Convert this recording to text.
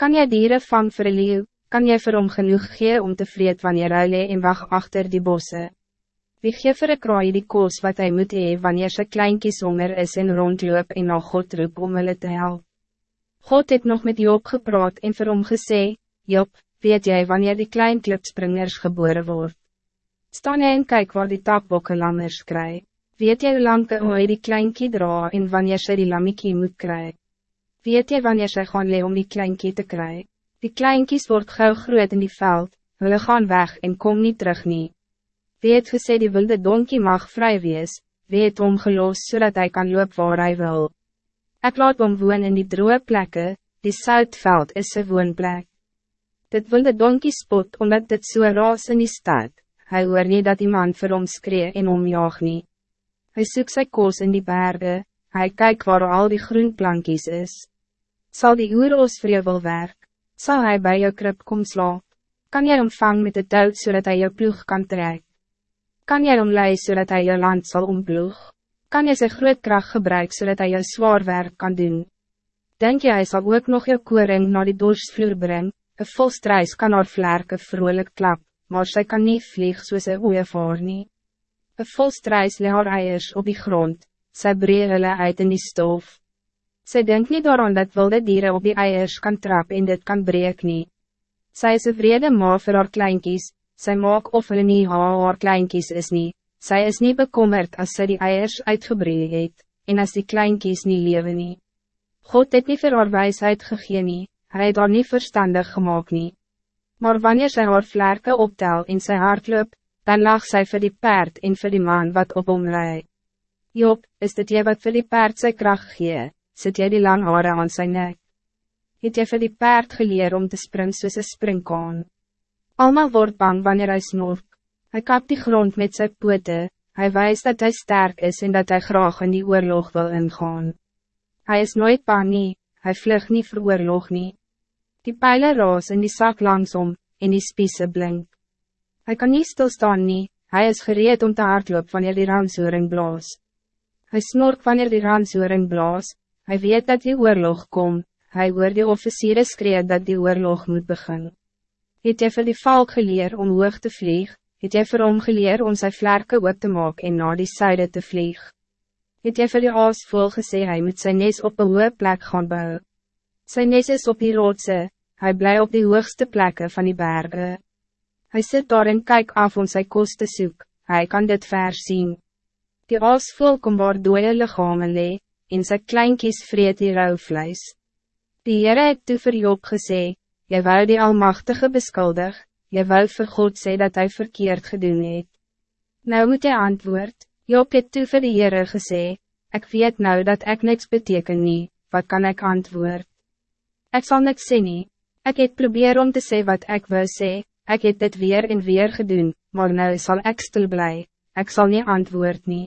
Kan jy dieren vang vir een leeuw, kan jy vir hom genoeg gee om te vreet wanneer hy lee en wacht achter die bosse? Wie gee vir een kraai die koos wat hij moet hee wanneer sy kleinkies honger is en rondloop en na God roep om hulle te helpen? God het nog met Job gepraat en vir hom gesê, Job, weet jij wanneer die klein klipspringers geboren wordt? Staan jy en kyk waar die takbokke lammers kry? Weet jy hoe lang hoe hy die kleinkie dra en wanneer sy die lammiekie moet kry? Weet jy wanneer sy gaan lee om die kleinkie te kry? Die kleinkies word gauw groot in die veld, hulle gaan weg en kom niet terug nie. Wie het gesê die wilde donkie mag vry wees, wie het omgeloos zodat hij kan loop waar hy wil? Ik laat hom woon in die droge plekken, die Zuidveld is zijn woonplek. Dit wil de donkie spot, omdat dit so raas in die stad. Hij hoor niet dat iemand vir hom skree en omjaag nie. Hy soek sy koos in die bergen, hij kijkt waar al die groen plankies is. Zal die oeroos vir jou wil werk? Zal hij bij jou krip kom slaap? Kan jy omvang met de duit zodat hij jou ploeg kan trek? Kan jy omlei zodat hij jou land zal omploeg? kan jy sy groot kracht gebruik zodat hij jou zwaar werk kan doen. Denk jy hy sal ook nog jou koring naar die doorsvloer brengen? een volstruis kan haar vlerke vrolijk klap, maar zij kan niet vlieg soos een oeievaar nie. Een volstruis le haar eiers op die grond, sy breer hulle uit in die stof. Sy denkt niet daaraan dat wilde dieren op die eiers kan trap en dit kan breek nie. Sy is een vrede ma vir haar kleinkies, sy maak of hulle nie haar, haar kleinkies is nie, Zij is niet bekommerd als zij die eiers uitgebreid het, en als die kleinkies niet leven nie. God het niet vir haar wijsheid gegee nie, hy het haar nie verstandig gemaakt nie. Maar wanneer zij haar vlerke optel in sy hardloop, dan lag zij voor die paard en voor die man wat op hom rij. Job, is dit jy wat voor die paard sy kracht gee, sit jy die lang hare aan sy nek? Het jy vir die paard geleer om te spring soos een springkaan? Almal word bang wanneer hy snork. Hij kapt die grond met zijn poten, hij wijst dat hij sterk is en dat hij graag in die oorlog wil ingaan. Hij is nooit bang nie, hij vlug niet voor oorlog nie. Die pijlen roos in die zak langsom, en die spiese blink. Hij kan niet stilstaan nie, hij is gereed om te hardloop wanneer die ransoering blaas. Hij snork wanneer die ransoering blaas, hij weet dat die oorlog kom, hij hoort die officieren skree dat die oorlog moet beginnen. Het jy vir die valk geleer om hoog te vlieg, het jy vir hom geleer om sy vlerke op te maak en na die syde te vlieg? Het jy vir die aasvoel gesê hy moet sy nes op een hoë plek gaan bou? Sy nes is op die roodse, hy bly op die hoogste plekken van die bergen. Hij zit daar en kyk af om sy kos te soek, hy kan dit ver zien. Die aasvoel kom waar dooie lichame lee, en sy kleinkies vreet die rauw vlees. Die Heere het toe vir Job gesê, jy wou die Almachtige beskuldig, je wou vir God sê dat hij verkeerd gedoen het. Nou moet jy antwoord, Job het toe vir die Heere gesê, ek weet nou dat ik niks beteken nie, wat kan ik antwoord? Ik zal niks sê nie, ek het probeer om te sê wat ik wil sê, ek het dit weer en weer gedoen, maar nou zal ik stil blij, ik zal niet antwoord nie.